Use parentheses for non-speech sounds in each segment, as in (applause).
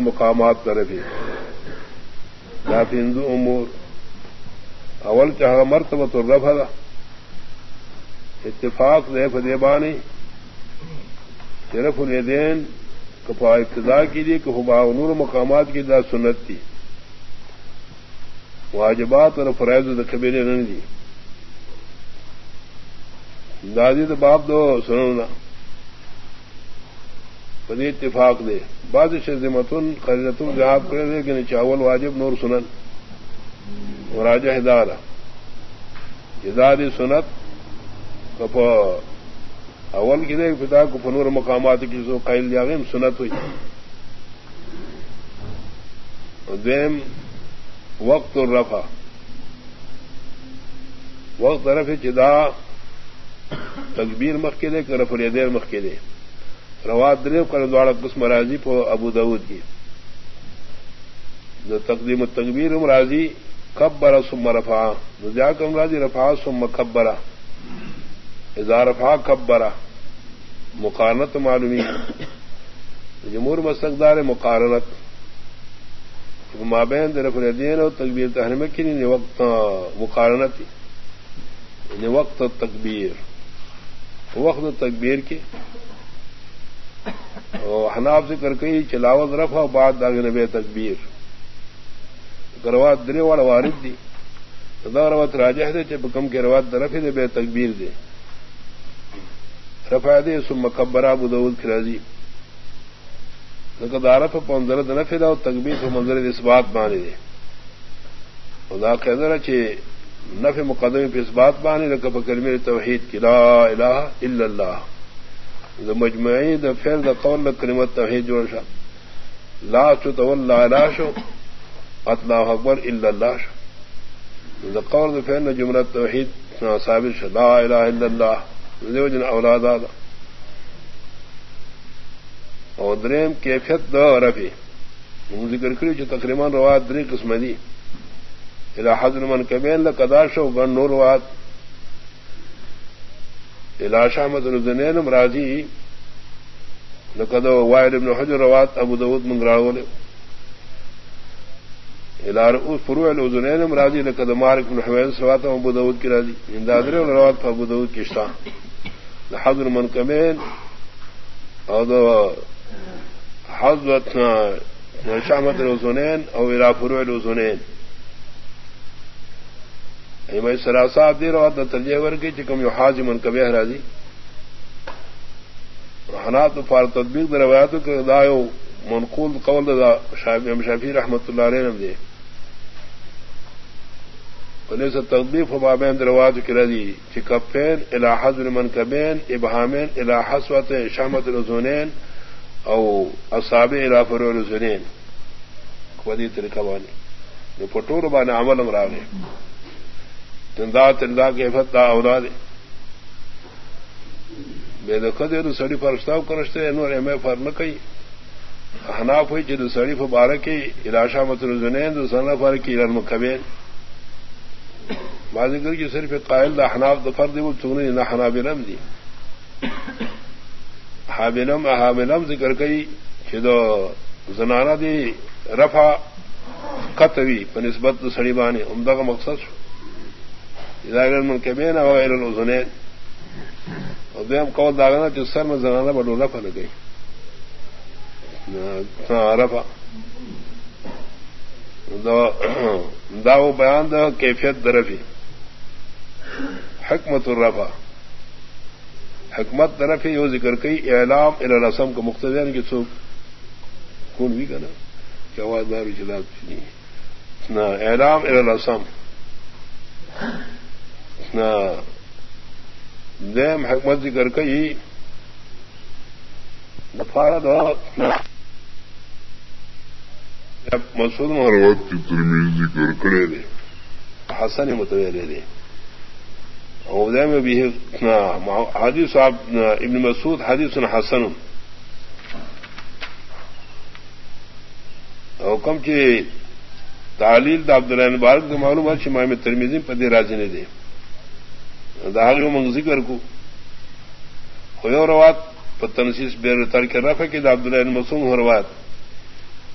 مقامات کرے بھی۔ ہندو امور، اول چاہ مرتبہ تو رفا اتفاق دے فدے بانی۔ صرف الدین کپا ابتدا کی دی، کہ نور مقامات کی دا سنت تھی واجبات اور فرائض قبیلے نہیں دی۔ دادی تو باپ دو سنونا پدی اتفاق دے. بعض شمتن خریدتن جہاد کرے دے کہ چاول واجب نور سنن. راجہ ہدار ہداری سنت کپ اول کی دے پتا کو فنور مقامات کی سو قائل دیا گئے سنت ہوئی. دیم وقت اور رفا وقت رف چدا تقبیر مخ کے دے کہ رف دیر مخ کے دے. رواد دریو کر دوڑا قسم راضی پو ابو دعود کی۔ جو تقدیم تقبیر راضی کبرا سم رفا رجا کم راضی رفا سم کبرا اذا رفا کبرا مقارنت معلومی۔ جمہور مسقدار مقارنت۔ مابین درف الدین اور تقبیر تحرم کی نہیں وقت مقارنت۔ یعنی وقت تقبیر وقت تقبیر کی۔ حناب سے کر چلاوت رفا بعد داغ نب تقبیر گروات درے والا وارد دی. روت راجہ دے چپ کم کے روات درف دے، بے تقبیر دے. رفا دے سم مکبرا بدود خراضی دارف پندر دنف دا تقبیر کو منظر اس بات بانے دے. خدا قدر چے نف مقدم پہ اس بات بانے رکب کلمہ توحید کی لا الہ الا اللہ. دا مجمعی دا فعل دا قول دا کلمت توحید جوڑ شا لا چو تو لا شو. اللہ اکبر الا اللہ شو دا قول فین جمرت توحید ثابت شا لا الہ الا اللہ دیو جن اولاد آدھا اور دریم کیفیت دا رفی. ذکر کری جو تقریباً رواد دری قسم دی الى حضر من کبین لقداش و گن نور واد الى شامت رزنین راضی لقد وائل ابن حجر رواد ابو داود من راولے فرو الزنین راضی لقد مارک بن حویز سوات ابو داود کی راضی. اندادر روات ابو داود کی شان حضر منکمین اور حضرت شامت الزنین اور الى فرو الزنین میں سراسا دی روات ترجیح ور کی چکم یو حاج منکبہ راضی حنات فار تدبیر در روایتوں کے دایو منقول قول دا شافی رحمت اللہ علیہ نے دے سے تقبیف و بابین درواز کردی چکفین الحظ المن کبین، ابہامین الحسوت شامت الزونین او اصاب الافر الزنین خودی طریقہ بانی. پٹور بان عمل امرا گئے تندا تندا کے فتح اولاد بے دخت سڑی فرشتہ کرشتے انہوں نے میں فر نہ کہی۔ حناف ہوئی جد سڑی فبارکی الاشا مت مطلب الزنین دوسرا فر کی رن کبین بازی کی صرف قائل دا حناف دفر دی وہ چونی نہ حنابلم دی۔ حابلم حابلم ذکر کئی کہ دو زنانا دی رفا قطوی، بنسبت سڑی بانی، عمدہ کا مقصد شو۔ من کے بین الزنین اور دیم قول داغنا جو سر میں زنانا بڑو رفا لگ گئی رفا دا بیان دا کیفیت درفی حکمت الرفا حکمت طرف یہ ذکر کئی اعلام الرسم کو مختلف کی سو کون بھی کرنا کیا آواز دار نہ اعلام الرسم نہ دیم حکمت ذکر کئی. فارد مسود مروت کی ترمیز ذکر کرے دے. حسن متویرے دے. ادے میں بھی حادی صاحب ابن مسعود حادث حسن. حکم کی تعلیل دا عبداللہ بارک دا معلوم ہے شما میں ترمیزی پدی راضی نے دے. داغ منگ ذکر کو. ہوئے روات پر تنسیس بے تر کے رفع کی دا عبداللہ مسوم ہو روات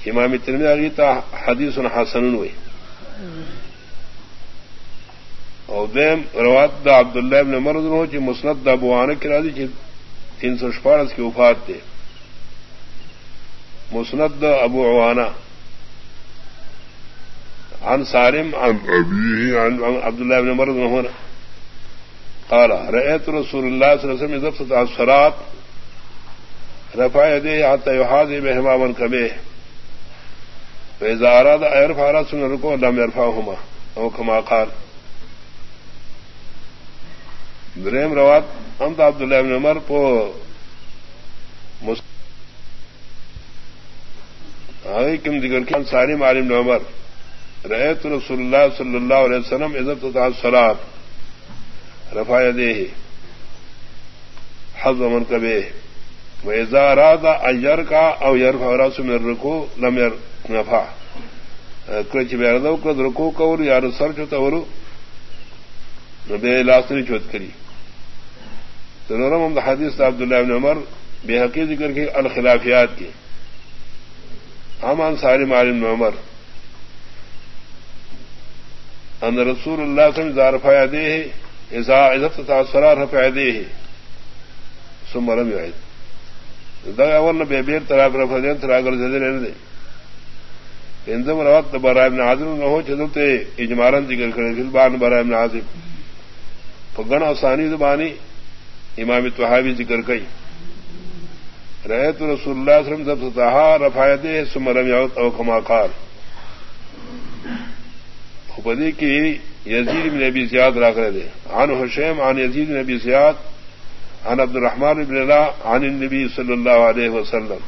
امام ترمی آگی تا حدیث حسن ہوئی اور دیم روات دا عبداللہ ابن مرد ہو چی مسند دا بوانا کرا دی چی تین سو شپارس کی وفات دے مسند دا ابو عوانا عن سارم عن ابیه، عن عبداللہ ابن مرد ہونا قال، رأيت رسول الله صلى الله عليه وسلم يضفت ضبط الصلاة رفع يديه حتى يحاذي بهما من كبيه فإذا أراد أن يرفع رأسه من الركوع لم يرفعهما أو كما قال. دریم روات امت عبداللہ ابن عمر پو کم ذکر کی ساری معلوم عمر. رأيت رسول الله صلى الله عليه وسلم إذا ابتدع الصلاة رفا دے حض من کبے ویزا رادا اجر کا او یر فراس میں رکو لم یر نفا کچھ بیردو کو رکو کور یا سر چوتا ورو بے لاسنی چوت کری تو نورم ہم حدیث عبداللہ ابن عمر بے حقی ذکر کی الخلافیات کی امان ساری معلوم عمر. ان رسول اللہ سے زارفا دے ہے سرار فائدے بیر تراغر دے. اندم روات ابن عاظم نہ ہو چلتے اجمارن ذکر کرے دل بان برائے ابن عاظم فگن آسانی زبانی امام توحابی ذکر کئی. رہے تو رسول اللہ وسلم جب ستہا رفایدے سمرم یاوت او کما کار خبدی یعنی کی یزید بن ابی زیاد راک رہے عن حشیم، عن یزید بن ابی زیاد، عن عبد الرحمن بن اللہ عن النبی صلی اللہ علیہ وسلم.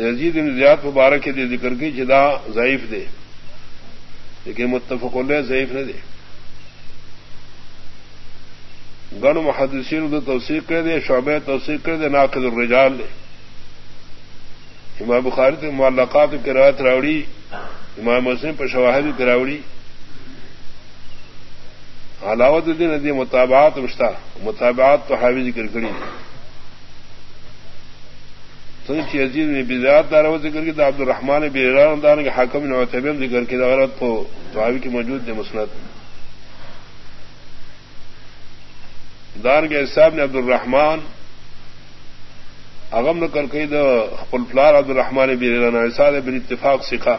یزید بن زیاد مبارک دے ذکر کی جدا ضعیف دے. لیکن متفق اللہ ضعیف نہ دے. گن محدثین دو توثیق کر دے، شعبہ توثیق کر دے، ناقد الرجال دے. امام بخاری معلقات کی روایت راوڑی امام مسلم پر شواہد کراوڑی علاوت دن ندی مطابعات مشتا مطابعات تو حاوی ذکر کری۔ سنچی عزیز نے بزاد دار ذکر کی عبد الرحمان بیران دار کے حاکم نے طبیم ذکر کی غلط تو حاوی کی موجود نے مسنت دار کے صاحب نے عبد الرحمان اغم نے کر کے فلفلار عبد الرحمان بیران احساد بن اتفاق سکھا۔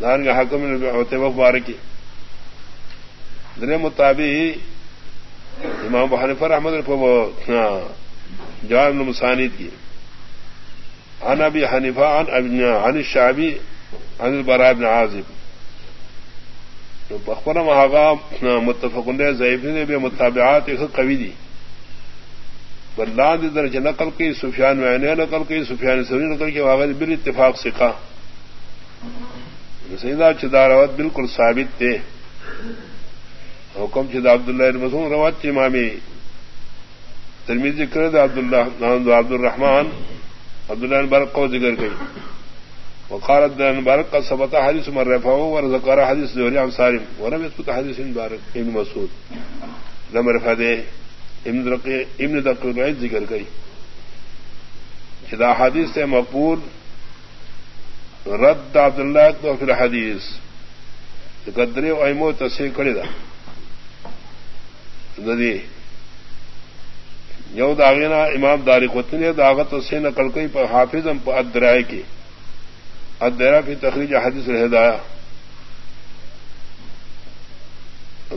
دان کا حکم ہوتے وقت بار کی۔ دن مطابق امام بحنفر احمد جواب مسانید کی۔ ان ابی حنیفہ ان عن الشعبی، عن البراء بن عازب۔ بخبر محاغا متفق ضعیف نے بھی مطابعات ایک قوی دی۔ بلان درج نقل کی، سفیان میں نقل کی، سفیان سوری نقل کی واغ بال اتفاق سکھا۔ سیدا چدار روت بالکل ثابت تھے۔ حکم چدا عبد اللہ مسوم روت کی مامی ترمی ذکر دے عبد عبد الرحمان عبد اللہ برق کو ذکر گئی وقارت برق کا سبتا حدیث مر رفا اور ذکر حدیث زہری عن سالم۔ ورم يثبت حدیث بارک ابن مسعود۔ لم رفع دے۔ ابن دقیق ابن دقیق ذکر گئی چدا حدیث سے مقبول رد عبد اللہ تو پھر حدیث قدرے ایمو تصحیح کڑی دا ندی یو داغینا امام داری قطنی داغت سے نقل کئی پر حافظ ہم ادرائے کی ادرا پھر تخریج حدیث رہدایا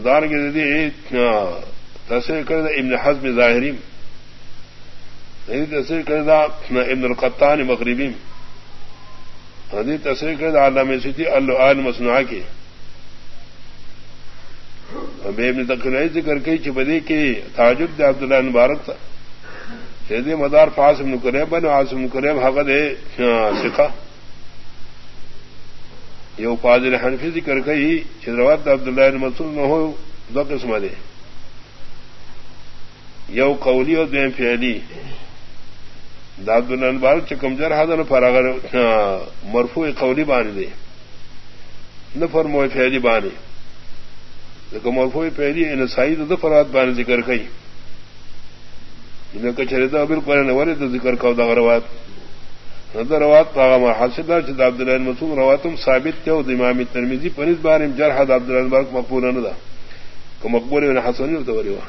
دار کی ددی تصحیح کر دا ابن حزم ظاہریم تصحیح کر دا ابن القطان مغربیم حدیث تصریح کر علامہ سیدھی اللہ مسنوا کے بے ابن تقریر ذکر کئی چپدی کی تعجب دے عبداللہ مبارک تھا۔ شہدی مدار فاسم نکریب بن عاصم نکریب حق دے ہاں، سکھا یہ فاضل حنفی ذکر کئی چدروات عبداللہ مسود نہ ہو، دو قسم دے۔ یو قولی اور دیم فعلی۔ داد بار چکمجر حاضر پر اگر مرفو قولی بانی دے نفر موئے پھیلی بانی. لیکن مرفو پہلی نسائی تو فرات بانی ذکر کئی. چریتا بالکل تو ذکر کو دا روات نظر روات پاغا حاصل دار چھ عبد الله مسعود رواتم ثابت تے امام ترمذی پنځ بار جرح عبد الله مبارک مقبول نه ده. کو مقبول ابن حسن تو وری وا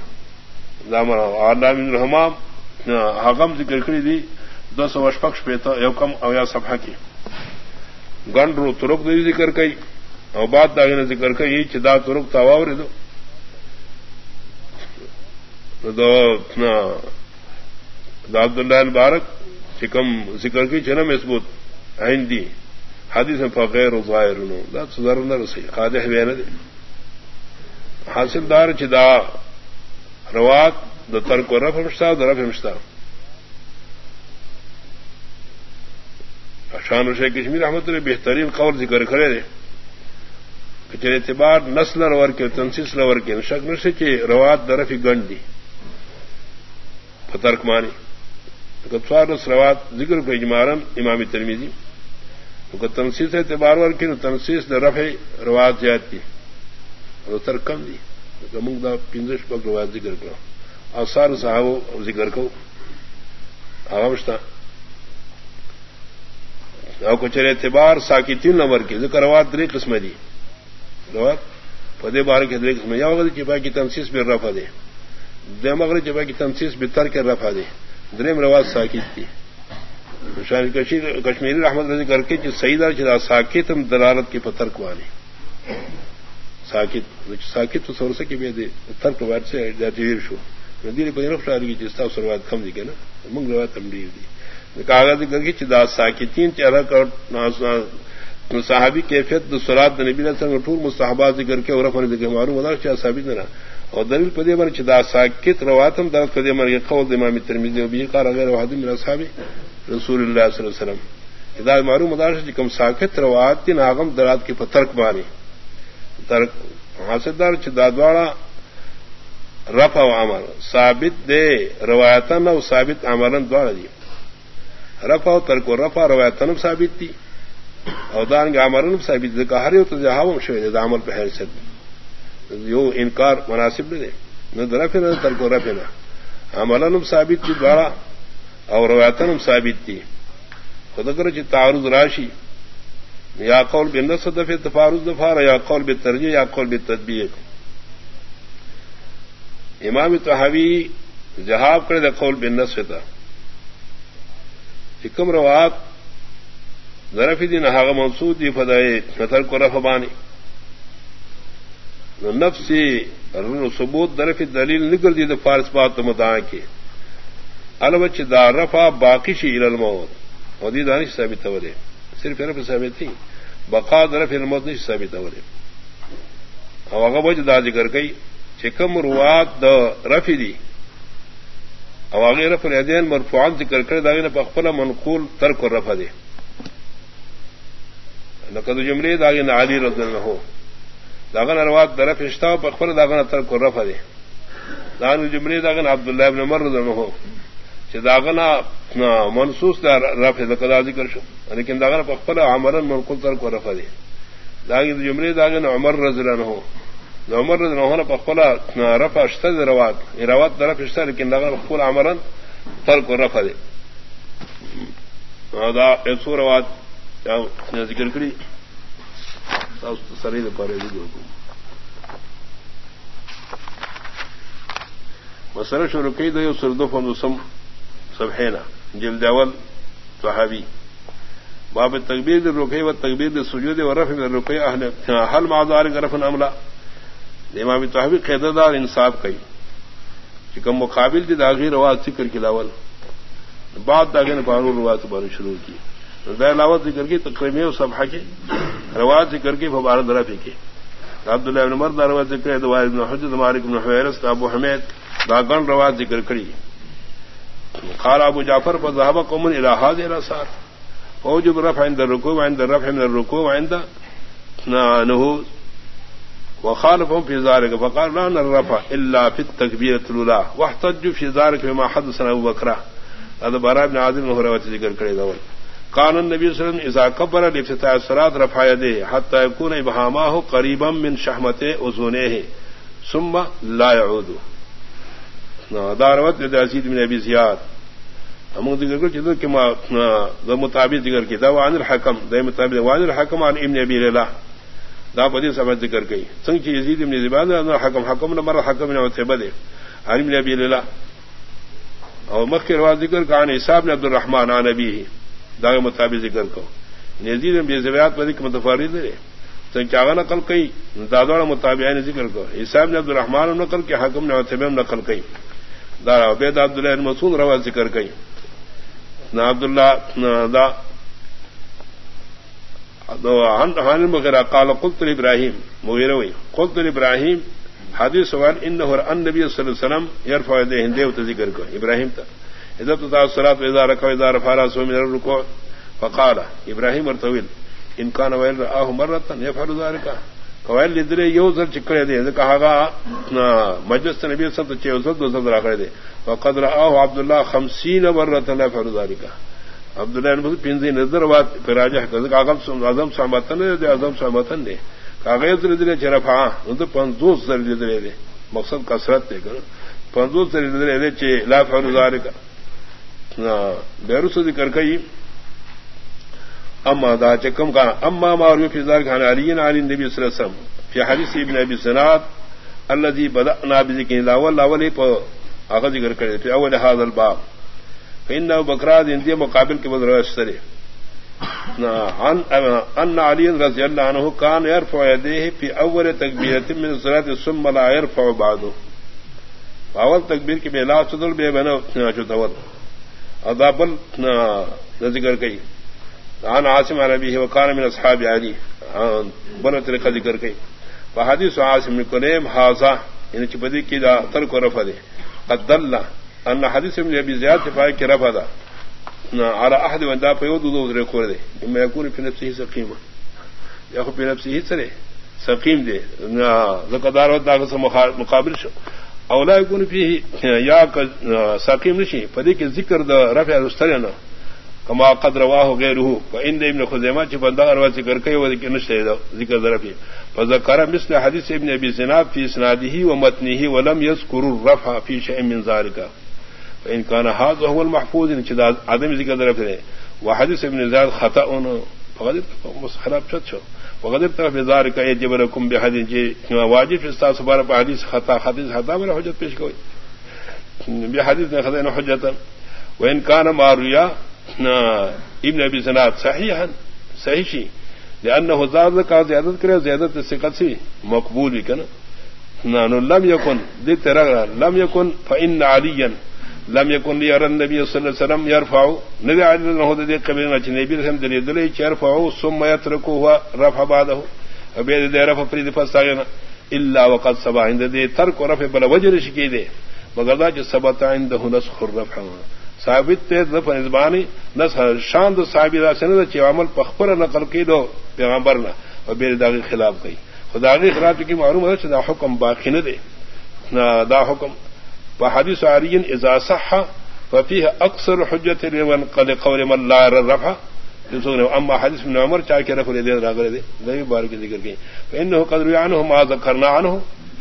دا ما الرحمام حقم ذکر کړی دی دو سو وشپکش پیتا، یو کم او یا کی۔ گنڈ رو ترک دی ذکر کئی، او بات داغی نے ذکر کئی چھ دا ترک تاواوری دو۔ دو عبداللہ البارک چکم ذکر کی چنا مضبوط آئندی حادث میں فقیر ظاہر دا سدھر نہ رسی، خادح بین دے حاصل دار چدا روات، دا ترک و رف مشتا، دا رف مشتا۔ شان شیخ کشمیر احمد نے بہترین قول ذکر کرے دے۔ کہ اعتبار نسل رور کے، تنسیس لور کے شک نشے کے روات درفی گنڈ دی۔ فترک مانی روات ذکر کو اجمارن امامی ترمیزی۔ تنسیس اعتبار ور کی تنسیس نے رف روات زیاد کی ترک کم دی۔ منگ دا پنجش پک روات ذکر کرو۔ اور سار صاحب ذکر کو۔ آغامشتا او کچر اعتبار ساکی تین نمبر کی ذکر روات دری قسم دی روات پدے بار کے دری قسم یا وغیرہ چپا کی تنسیس بھی رفا دے دے مغرب چپا کی تنسیس بھی تر کے رفا دے دریم روات ساکت تھی کشمیری رحمت رضی کر کے جو سعیدہ چلا ساکت ہم دلالت کی پتھر کو آنے ساکت ساکت تو سور سے کہ میں ترک وائٹ سے شو. دیر پہ رفت آ جس طرح سروات کم دی کے نا منگ روات ہم دی. کاغذ گنگی چدا ساکتین چہرہ کر صحابی کیفیت سرات نبی نے ٹور مستحبات ذکر کے اور فن ذکر معلوم ہوتا چاہ ثابت نہ اور دلیل پدے من چدا ساکت رواتم درد پدے من یہ قول امام ترمذی و بھی قال غیر واحد من اصحاب رسول اللہ صلی اللہ علیہ وسلم۔ اذا معلوم ہوتا ہے کم ساکت روات تین اغم درات کے پترک مانی ترک حاصلدار چدا دوڑا رفع و عمل۔ ثابت دے روایتن و ثابت عملن دوڑا دی۔ رفا و ترک و رفا روایتن ثابت تھی اور دان کے امرن ثابت تھی کہ ہر یو تو شوید عمل پہ حیثیت یو انکار مناسب نہیں دے نہ درف نہ ترک و رف نہ عملن ثابت تھی دوارا اور روایتن ثابت تھی خود کر چی تعارض راشی یا قول بے نس دفع تفارض دفار یا قول بے ترجیح یا قول بے تدبیر امام تحوی جہاب کرے دا قول بے نس تھا حکم روات ذرفی دین حاغ منسود دی فدائے نتر کو رفبانی نفسی ثبوت درفی دلیل نکل دی فارس بات مدعا کے البچ دا رفا باقی شی الموت۔ اور دی دانش ثابت تورے صرف رف ثابت تھی۔ بقا درف الموت نہیں ثابت تورے او اگر بچ دا ذکر گئی چکم روات دا رفی دی۔ او اغیر پر ادین مرفوعان ذکر کرے داغی نے پخپلا منقول ترک اور رفع دے نقد جملے داغی نے علی رضی الله اللہ ہو داغن ارواد درف اشتا پخپلا داغن ترک اور رفع دے داغن جملے داغن عبداللہ ابن مر رضی الله اللہ ہو کہ داغنا منسوس دا رفع دا ذکر شو. لیکن داغن پخپلا عمرن منقول ترک اور رفع دے داغی جملے داغن عمر رضی اللہ ہو عمر رضی اللہ عنہ نوہر پخلا رف اشتد روات. روات درف اشتہ لیکن لگا خل امرن تر کو رف دے سو روات ذکر کری سری پارے مسر شروع کی دے سردو فندسم سب ہے نا جلد اول صحابی باب تقبیر دے رکے و تقبیر دے سجود و رف میں رکے حل معذار رفن عملہ امام تحوی قیدر دار انصاف کئی چکم مقابل دی داغی رواز ذکر کی لاول۔ بعد داغی نے بارو رواز بارو شروع کی۔ لاوت ذکر کی، تقریبی و سبحہ کے رواز ذکر کی فبار درا پی کے عبداللہ ابن مرد رواز ذکر ہے دوائر ابن حجد مالک ابن حویرس ابو حمید۔ داغن رواز ذکر کری۔ قال ابو جعفر پر ذهب قوم الى هذه الاثار فوجب رفع عند الركوع عند الرفع من الركوع عند نهوض وخالفهم في ذلك، فقال لا نرفع الا في التكبيره الاولى واحتج في ذلك بما حدثنا ابو بكر. هذا براء بن عازم وهو ذكر كره دول قال النبي صلى الله عليه وسلم اذا كبر لافتتاح الصلاه رفع يديه حتى يكون ابهامه قريبا من شحمته اذنيه ثم لا يعود. داروت عزید من ابی زیاد ہم ذکر کر چیزوں کہ مطابق ذکر کی دا وان الحکم دا مطابق وان الحکم عن ابن ابی لیلہ. دا پدی سمجھ ذکر گئی سنگ چی یزید ابن زبان حکم حکم نہ مر حکم نہ عتبہ دے عن ابن ابی لیلہ اور مخ روا ذکر کا عن حساب نے عبد الرحمن، عن نبی دا مطابق ذکر کو یزید ابن زبیات پدی کہ متفرد ہے سنگ چاغا نقل کئی دادوڑا مطابق نے ذکر کو حساب نے عبد الرحمن نقل کے حکم نے عتبہ نقل کئی دارا عبید عبداللہ مسعود روا ذکر کئی نہ عبداللہ دا وغیرہ کال قلت ابراہیم مغیر ہوئی قلت ابراہیم حادث سوال ان ان نبی صلی اللہ علیہ وسلم یرف ہندیو ذکر کو ابراہیم تا. عزت سرات ادار رکھو ادار فارا سو من رکو فقال ابراہیم اور طویل انکان ویل آہ مرتن یفعل ذلك قوائل لدرے یو زر چکڑے دے. کہا گا مجلس نبی صلی اللہ علیہ وسلم دو زر رکھے دے. وقد رآه عبد الله 50 مرة لا يفعل ذلك عبد الله بن پنځه نظر وات فراجه کړه کاغذ سم اعظم سماتن دې اعظم سماتن دې کاغذ دې دې چرفا نو ته 50 سر دې دې مقصد کثرت دې کړه 50 سر دې دې چې لا يفعل ذلك نا بیرو سو ذکر کوي اما دا چکم کا اما معروف فی ذلك عن علي عن النبي صلى الله عليه وسلم۔ في حديث ابن ابي سناد الذي بدأنا بذكر الاول اول اگر ذکر کرے پھر اول حاض الباب فإن بکرا دندی مقابل کے بدر سرے ان علی رضی اللہ عنہ کان يرفع يديه في اول تکبیرۃ من الصلاه ثم لا يرفع بعده. اول تکبیر کی بلا صدر بے بنا چتور اذابل ذکر کئی عن عاصم عن ابيه وكان من اصحاب علي. بل طریقہ ذکر کئی فحديث عاصم بن كليم هذا ان چپدی کی دا ترک رفع دے. قد دل ان حديث ابن ابی ابي زياد فاي كرفا دا على احد من دا فيود دو ذري كور دي اما يكون في نفسه سقيم ياخذ في نفسه سري سقيم دي ذكر ودا مقابل شو. او لا يكون فيه يا سقيم نشي فدي کہ ذکر دا رفع استرنا کما قد رواه غيره فان ابن خزيمه چې بندا اروا ذکر کئی کوي و ذکر نشته ذکر ذرفي فذكر مثل حديث ابن ابي زناد في اسناده ومتنه ولم يذكر الرفع في شيء من ذلك فان كان هذا هو المحفوظ ان شداد عدم ذکر ذرفي وحديث ابن زاد خطا فقد خراب شد شو وقد طرف ذلك يجب لكم بحديث واجب في استاذ سبحانه حديث خطا حديث خطا من حجت پیش کوئی. بحديث خطا نہ حجتا وان كان ماريا ابن ابی سناد صحیح صحیح شی لأنه زاد کا زیادت کرے زیادت ثقت سی مقبول بھی کنا نانو لم يكن، دي ترى لم يكن، فإن عليا. لم يكن ليرى النبي صلى الله عليه وسلم يرفع. نبي عليه انه دي قبل چې نبی رحم دې دلې چې يرفع ثم يتركه رفع بعده. ابي دې رفع فريد فساغنا الا وقد سبع. عند دې ترك رفع بل وجر شکی دې مگر دا چې ثبت عنده نسخ الرفع. ثابت تے دف نزبانی. نس شاند صحابی دا سند چ عمل پخپر نقل کی دو پیغمبر نہ اور بے خلاف گئی. خدا کی خلاف کی معلوم ہے دا حکم باقی نہ دے دا حکم. وحدیث علی اذا صح ففيه اکثر حجت لمن قد قول من لا رفع. اما حدیث ابن عمر چاہ کے رفع دے راغلے دے دے بار کی ذکر کی فانه قد روى عنه ما ذكرنا عنه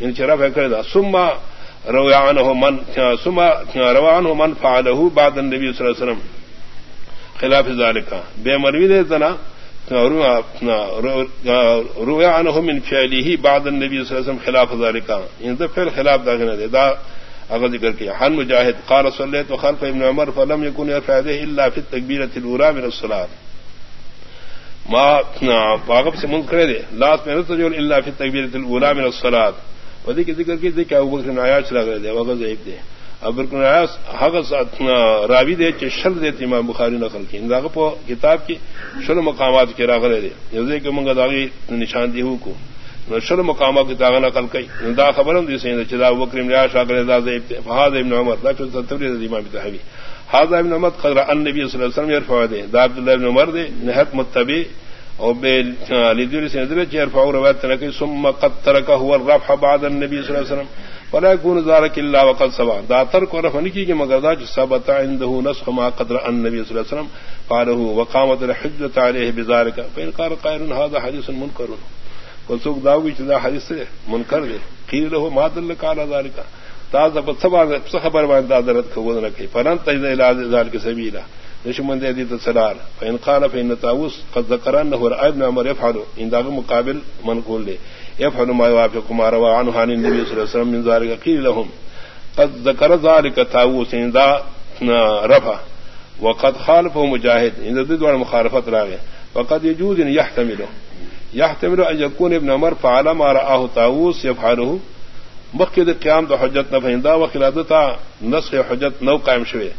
ان شرف کردا ثم روى عنه من، ثم روى عنه من فعله بعد النبي صلى الله عليه وسلم. خلاف ذلك. بمروي ده زنا روى عنه من فعله بعد النبي صلى الله عليه وسلم خلاف ذلك. ان ذا فعل خلاف ذلك ده اگر ذکر کیا۔ حن مجاہد قال صلیت وخلف ابن عمر فلم يكن يرفع يده الا في التكبيره الاولى من الصلاه ما واقف سے منذ کرے دے۔ لاس میں رسول الا في التكبيره الاولى من الصلاه پدی کی ذکر کی دیکھا ابو بکر آیات چلا گئے دے وغ ضعیف دے۔ ابو بکر آیات حق راوی دے چ شر دے امام بخاری نقل کی۔ انداغ کتاب کی شر مقامات کے راغلے دے۔ یہ کہ منگا داغی نشان دی ہو کو شر مقامات کی داغ نقل کی دا خبرم دی سین چدا ابو بکر آیات دا فہاد ابن عمر. دا چ تفسیر امام تحوی. هذا ابن عمر قدر النبي صلى الله عليه وسلم يرفع يده دا عبد الله بن عمر دے. نہت متبع. او بے لیدر لدول سندر يرفع روایت نکی ثم قد ترك هو الرفع بعد النبي صلى الله عليه وسلم. ولا يكون ذلك الا وقد سبع. دا ترک رفع نکی کہ مگر دا ثبت عنده نسخ ما قدر النبي صلى الله عليه وسلم. قاله وقامت الحجة عليه بذلك فإن قال قائل هذا حديث منكر وسوق داوی چدا حدیث منکر دے۔ قیل له ما دلك على ذلك تازہ خبر باندرت کو رکھے۔ فرن تجد علاج کے سبیلا۔ دشمن دے دی سلار فین قال فین تاوس قد ذکرن هو ابن عمر يفعل۔ ان داغ مقابل منقول لے يفعل ما يوافق ما روى عنه عن النبي صلى الله عليه وسلم من ذلك قيل لهم قد ذكر ذلك تاوس ان ذا رفع۔ وقد خالفه مجاهد ان ضد المخالفت راغه وقد يجوز ان يحتمل يحتمل ان يكون ابن عمر فعل ما راه تاوس يفعله مقد قيام ده حجت نفیندا وخلادتا نسخ حجت نو قائم شوه.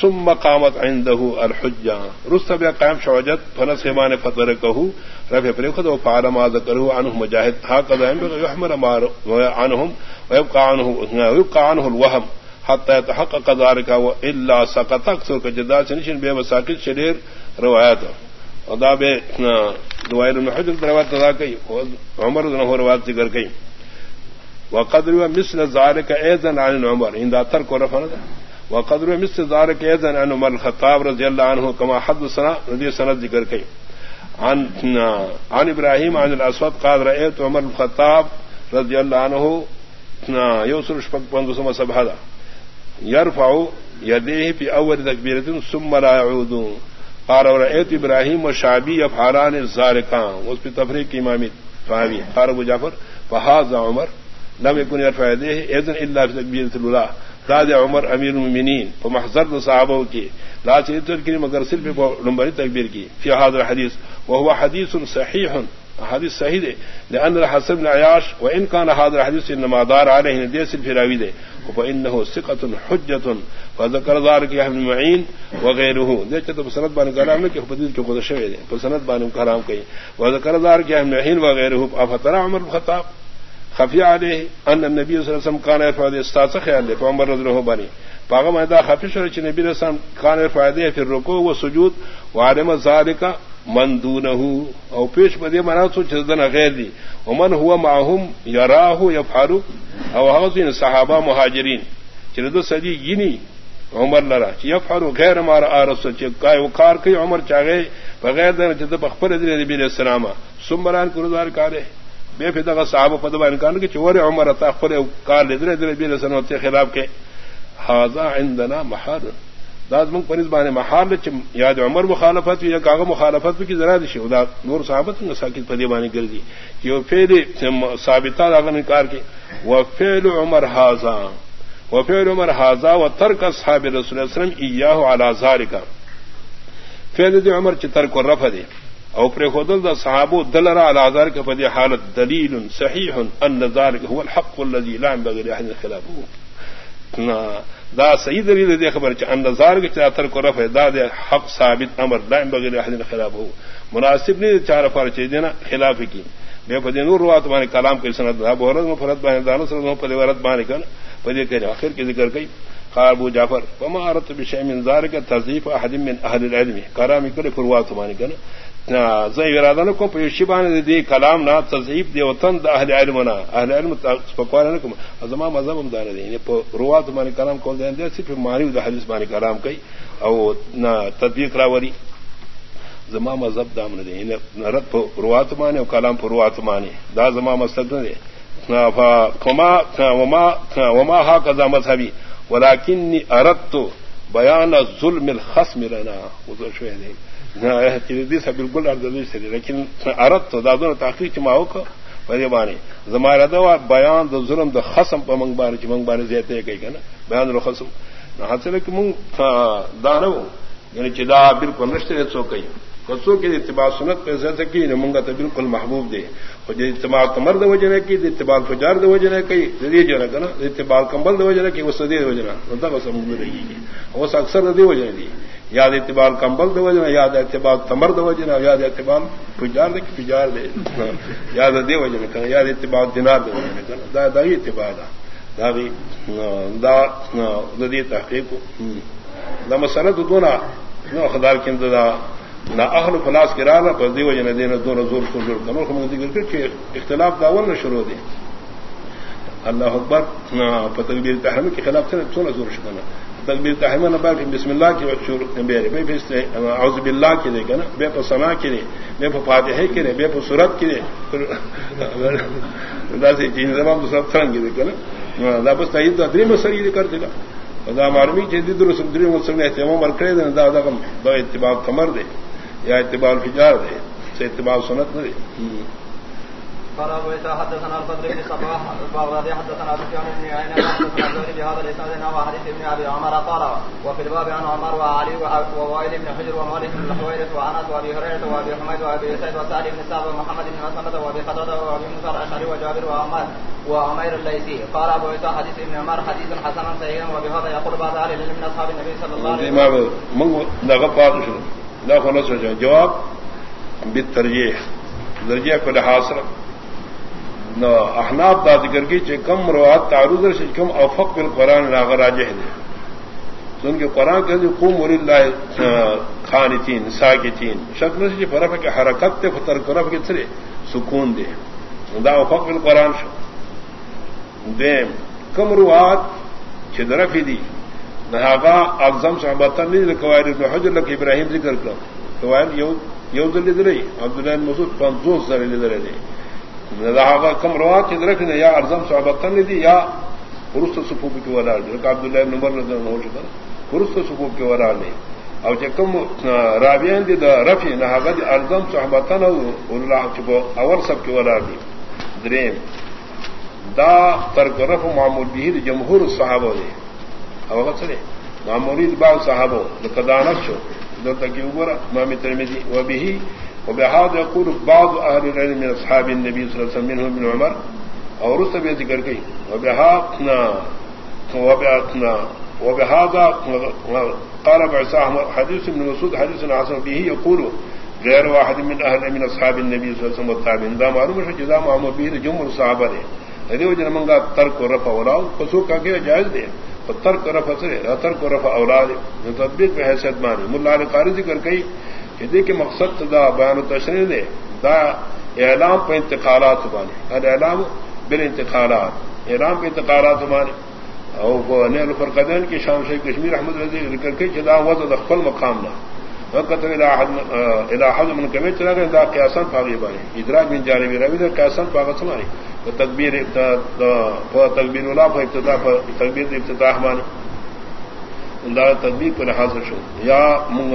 ثم قامت عنده الحجه رستب قائم شوجت فنس مان فتر کہو رفع پر خود وفعل ما ذكره یعنی عنه مجاهد. هكذا يحمل ما عنهم ويبقى عنه ويبقى عنه الوهم. حتى يتحقق ذلك والا سقط. اكثر كجدا سنشن بے مساکل شریر روایت. ادا بے دوائر الحجر روایت ادا کی عمر بن روایت ذکر کی وقدر مثل ذلك ايضا عن عمر عند ترك رفعه وقدر مثل ذلك ايضا عن عمر الخطاب رضي الله عنه كما حدثنا رضي سند ذكر كي عن عن ابراهيم عن الاسود قال رايت عمر الخطاب رضي الله عنه يوصل شبك بندسما سبحانه يرفع يديه في اول تكبيره ثم لا يعود قار اور ایت ابراہیم و شابی ابراهيم وشعبي اس پہ وفي کی امامی فاہمی قار ابو جعفر فہاز عمر لم يكن يرفع يديه اذن الا في تكبيره الاولى داد عمر امیر المؤمنین تو محضر صحابہ کی. لا چیتر کی مگر صرف نمبر تکبیر کی. فی حاضر حدیث وهو حدیث صحیح حدیث صحیح دے لأن الحسن بن عیاش وإن كان حاضر حدیث انما دار عليه دے صرف دے فإنه ثقة حجة فذكر ذلك يحيى بن معين وغيره دے چہ تو سند بان کلام نے کہ حدیث کے خود شوی دے سند بان کلام کہی. وذكر ذلك يحيى بن معين وغيره افترى عمر الخطاب خفی علیہ ان نبی صلی اللہ علیہ وسلم کان ارفاد استاذ خیال دے، پیغمبر رضی اللہ بنی پاغم ادا خفی شر چ نبی صلی اللہ کان ارفاد پھر رکوع و سجود و عالم ذالک من دونه او پیش بدی منا تو چدن غیر دی ومن هو معهم يراه يفعل او هغه صحابہ مهاجرین چردو صدی ینی عمر لرا چ يفعل غیر ما را رسول چ کای وقار کی عمر چاغه بغیر دن چ بخبر دی نبی علیہ السلام. سمران کردار کارے بے فدا کا صاحب پدبا انکان کہ چور عمر عطا خپل کار لدر در بی سنت کے خلاف کے حاضا عندنا محال داد من پنځ باندې محال چې یاد عمر مخالفت یا کاغه مخالفت کی ذرا دي شو دا نور صحابت نه ساکت پدی باندې ګرځي. چې یو فعل ثابته دا انکار کی و فعل عمر حاضا و فعل عمر حاضا و ترک اصحاب رسول الله صلی الله علیه وسلم ایاه علی ذالک فعل دی عمر چې ترک رفع دی او پر خودل دا صحابو دلرا على ذلك فدي حالت دليل صحيح ان ذلك هو الحق الذي لا ينبغي لاحد خلافه. دا صحیح دلیل دے خبر چ ان ذلك چاتر کو رفع دا دے حق ثابت امر لا ينبغي لاحد خلافه مناسب نہیں چار پر چ دینا خلاف کی بے پدی نور روات مان کلام کے سند دا بہرت مفرد بیان دان سر پدی ورت مان کن پدی کہ اخر کی ذکر کئی قال ابو جعفر، وما اردت بشيء من ذلك تذيف احد من اهل العلم. كرامي كل فروات مان کن ارادہ کو پیشیبان دی کلام نا تذہیب دی وطن دا اہل علم نا. اہل علم پکوانا نکم. ازما مذہب ہم دانے دیں یعنی روات مانی کلام کول دیں دے، صرف مانی دا حدیث مانی کلام کئی. او نا، تطبیق راوری. زما مذہب دام نے دیں یعنی رد پو روات مانی او کلام پو روات مانی دا زما مسلک نے فما وما وما ها قضا مذہبی. ولكني اردت بیان الظلم الخصم لنا. وذو شوئے دیں بالکل لیکن عرت تو دادو نے تحقیق ماؤ کو بڑے بانے زمارا دوا بیان دو ظلم دو خسم پہ منگ بان کی منگ بانے زیتے کئی کہ نا بیان دو خسم نہ حاصل کہ منگ دانو یعنی چدا بالکل نشتے سو کئی کسو کی اتباع سنت پہ سے کی منگا تو بالکل محبوب دے اتباع کمر دو وجہ کی اتباع فجار دو وجہ کئی دے جو نا اتباع کمبل دو وجہ کی وہ سدی وجہ سمجھ رہی ہے وہ اکثر دے وجہ دی یاد اعتبار کمبل دو وجنا یاد اعتبار تمر دو وجنا یاد اعتبار پجار دے پجار دے۔ (laughs) یاد دے وجنا کنا یاد اعتبار دینار دے وجنا دا دا اعتبار دا۔ دا دا دا دی تحقیق۔ دا مسئلہ دو دونا نو خدار کند دا نہ اہل فلاس کرانا پر دی وجنا دینا دونوں زور کو زور۔ کنو خمد ذکر کر کہ اختلاف داول نہ شروع دے۔ اللہ اکبر پتنگیر تحرم کے خلاف سے سونا زور شکنا تقبیر تحمن نبال بسم اللہ کی وقت بیرے بے بے عوض باللہ کی دے گا نا بے پا سنا کی دے، بے پا فاتحہ کی دے، بے پا سورت کی دے۔ (laughs) دا سی چین زمان تو سب ترنگ دے گا نا بس تعید ادری میں سر یہ کر دے گا۔ خدا مارمی جدید رسم دری مسلم اہتمام مرکڑے دے دا دا کم دا اتباب کمر دے، یا اتباب فجار دے سے اتباب سنت نہ دے قال ابو عيسى حدثنا الفضل بن صباح البغدادي حدثنا سفيان بن عيينة حدثنا الزهري بهذا الاسناد نحو حديث ابن ابي عمر، قال وفي الباب عن عمر وعلي ووائل بن حجر ومالك بن الحويرث وانس وابي هريره وابي حميد وابي سعيد وسعد بن سعد ومحمد بن مسلمة وابي قتادة وابي موسى الاشعري وجابر وعمر وعمير الليثي. قال ابو عيسى حديث ابن عمر حديث حسن صحيح وبهذا يقول بعض اهل العلم من اصحاب النبي صلى الله عليه وسلم. من نغفار شنو؟ لا، خلاص جواب بالترجيح. درجہ کو لحاظ رکھ احناب دا ذکر کی چ کم روات تعرض سے کم افق بالقران لا غراجہ دے سن کے قران کے قوم وللہ خانتین، ساکتین. شکل سے فرق کے حرکت تے، فتر کرف کے سرے سکون دے. دا افق بالقران شو. دے کم روات چ درف دی. نہاگا اعظم صحابہ نے قواعد ابن حجر لک ابراہیم ذکر کر قواعد یو یو دل دے عبداللہ مسعود 50 سر دے دے کم روا کے درخت نے یا ارزم صحابت نے دی یا پرست سپوپ کے ورا عبداللہ نمبر نظر ہو چکا پرست سپوپ کے ورا نے اور کم رابین دی دا رفی نه هغه نہ ارزم صحابت اللہ چکو اور سب کے ورا دی۔ دریم، دا ترک رف معمول به جمهور بھی جمہور صحابہ نے اوقت سرے معمولی باغ صحابہ دانش دو تک اوپر مامی ترمیدی وہ بھی وبهذا يقول بعض أهل العلم من أصحاب النبي صلى الله عليه وسلم، منهم ابن عمر، أو رسل بذكر كي. وبهذا وبهذا وبهذا قال بعسى حديث ابن مسعود حديث حسن به يقول غير واحد من أهل من أصحاب النبي صلى الله عليه وسلم والتابعين. دا معلوم ہے جزا معمول به جمهور صحابہ نے ادی وجہ منگا ترک و رفع اولاد فسو کا کہ جائز دے ترک و رفع سے ترک رفع اولاد تطبیق میں حیثیت مانی مولا علی قاری ذکر کئی کہ کہ مقصد دا بیان و تشریح دے، دا اعلام پہ انتقالات بانے۔ اعلام بل انتقالات، اعلام پہ انتقالات بانے۔ اور نیل فرقدین کی شام شیخ کشمیر احمد رضی ذکر کے چدا وزد خپل مقام نہ وقت الہ من کمی چلا گئے، دا قیاسن پاگی بانے۔ ادراج من جانبی روی دا قیاسن پاگا سمانی تکبیر تکبیر اللہ پر ابتدا پر تکبیر ابتداح بانے۔ دا تدبیر پر حاصل شو۔ یا منگ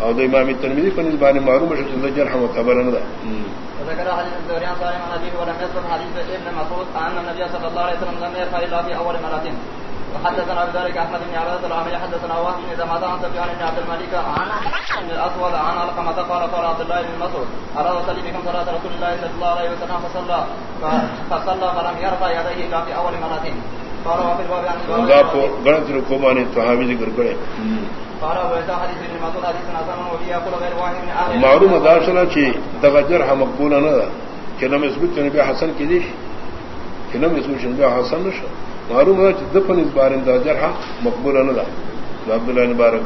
اور دو امام ترمیدی پر نسبان معلوم ہے کہ جرح خبر نہ وذكر حديث الزهري عن صالح عن ابيه ولم يذكر حديث ابن مسعود ان النبي صلى الله عليه وسلم لم يرفع الا في اول مرة وحدثنا بذلك احمد بن عبد العامي حدثنا وهب بن زمعة عن سفيان بن عبد الملك عن الاسود عن علقمة قال قال عبد الله بن مسعود اراد صلي بكم صلاة رسول الله صلى الله عليه وسلم؟ فصلى فصلى فلم يرفع يديه الا في اول مرة عن غلط ركوبان الصحابي ذكر کرے۔ معلوم داشنا چی دغجر ہم مقبول نہ کہ نہ مثبت نبی حسن کی دیش کہ نہ مثبت نبی حسن نہ معلوم ہے دفن اس بار دغجر ہم مقبول نہ عبد الله بن مبارک۔